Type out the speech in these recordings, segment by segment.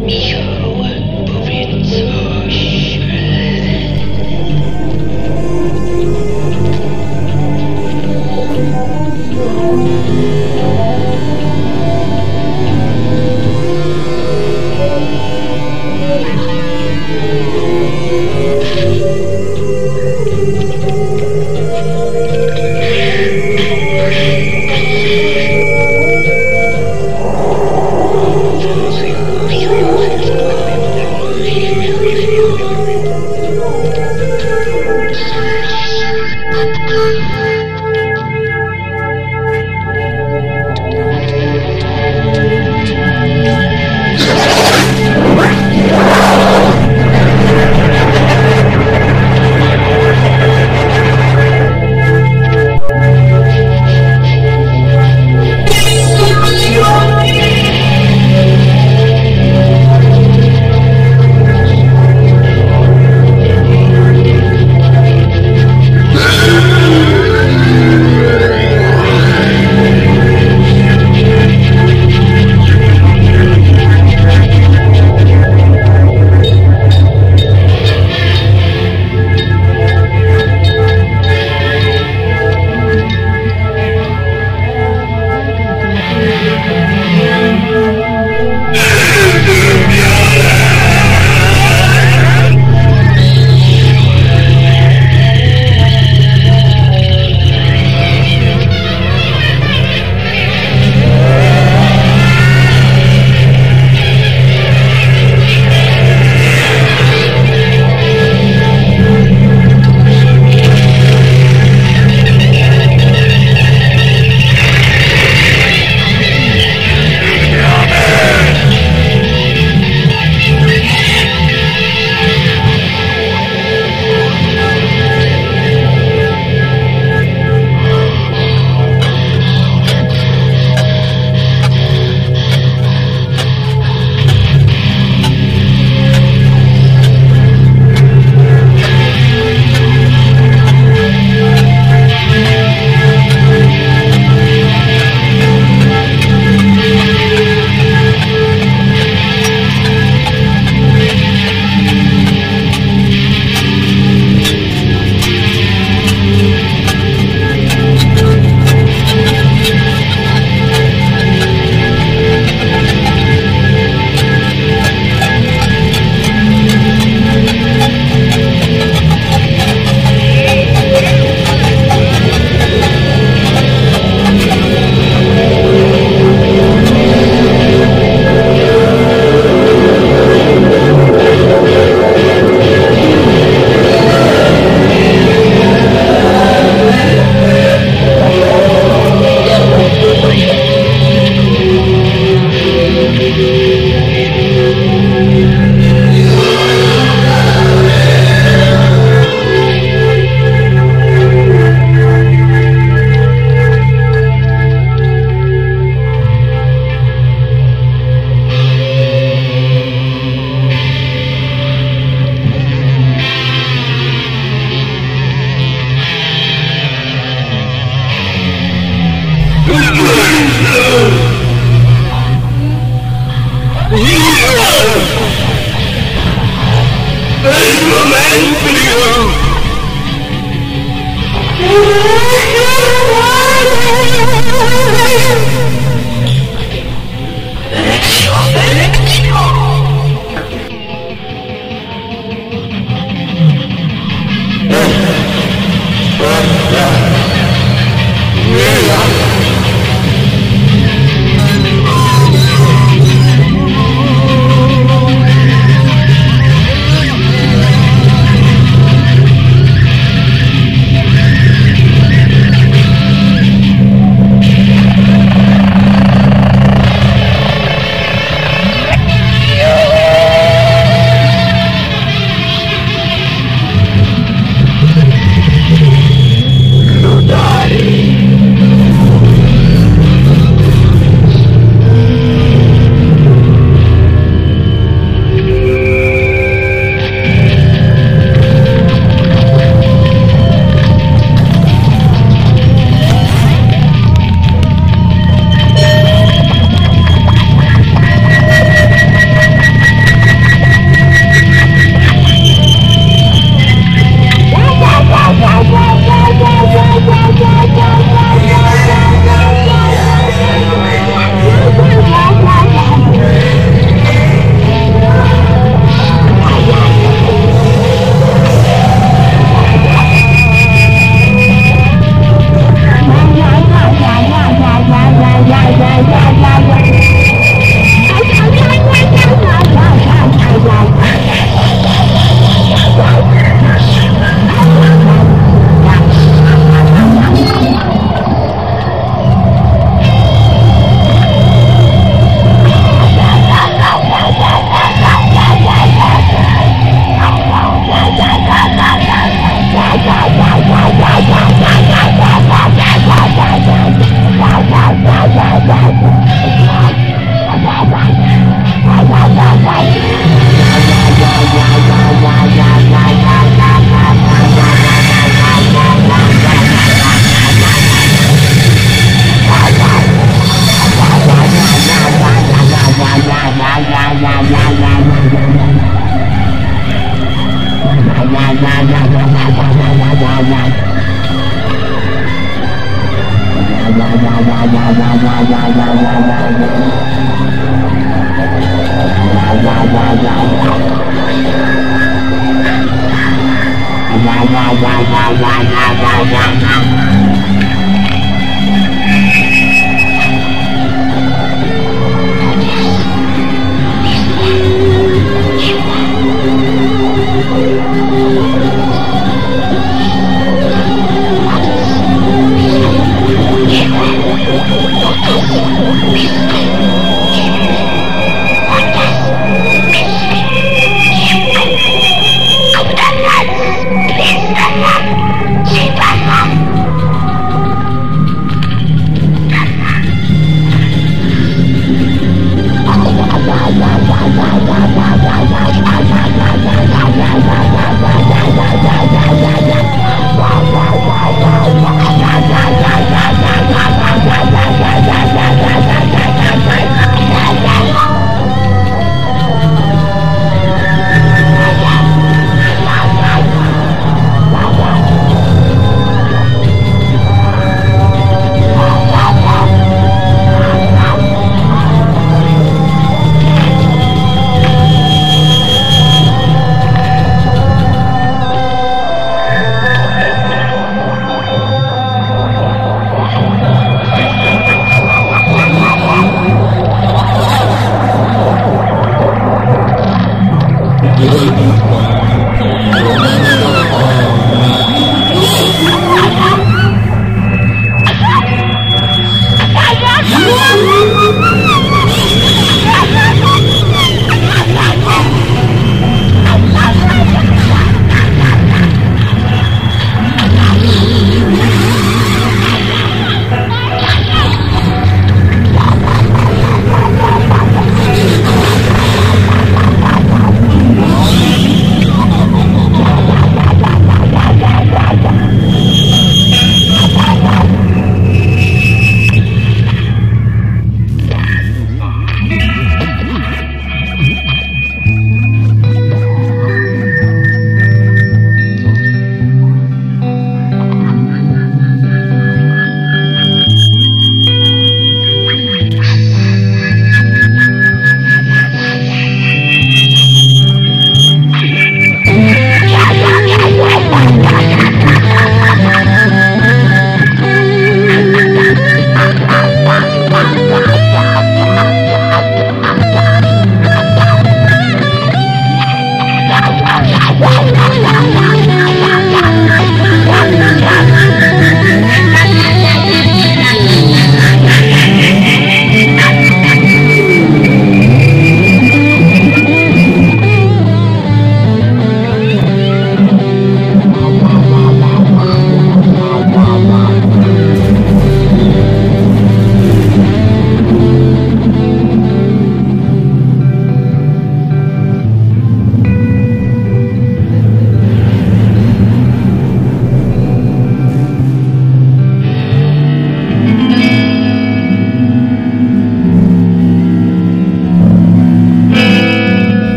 Michał Powinco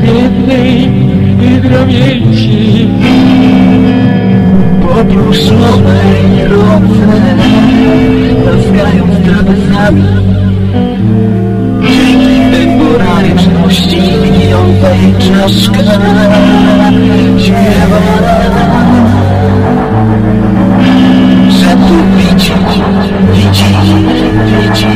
biednej i drobieci Podniósł słowę i rące Laskając trapezami Dzięki poraniczności Gnijącej czaszkę Śpiewa Że tu widzi, widzi, widzi.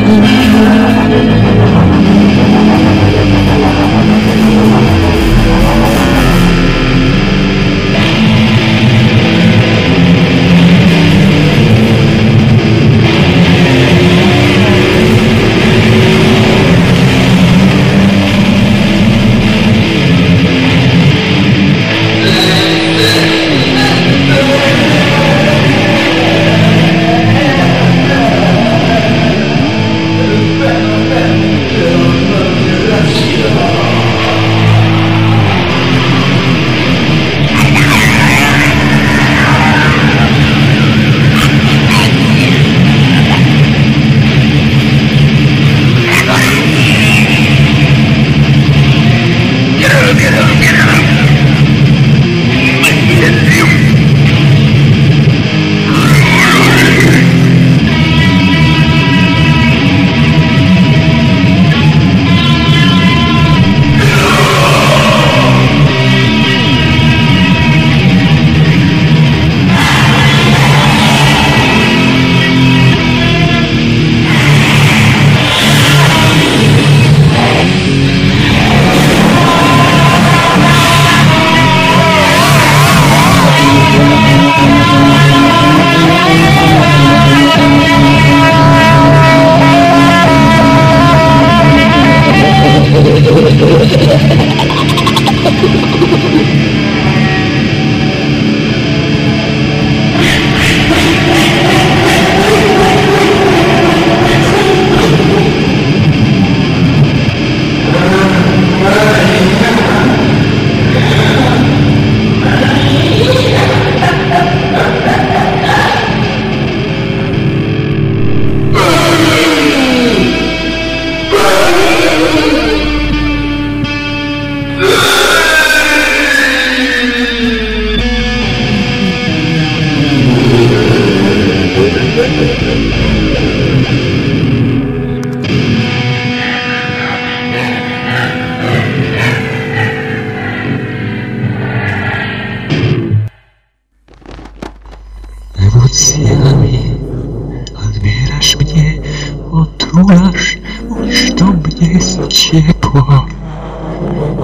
Ciepło.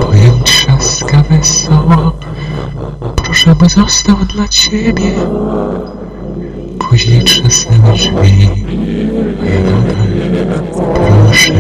Powiem trzaska wesoło, proszę by został dla ciebie. Później trzasnęły drzwi, a ja nadal proszę.